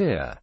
fear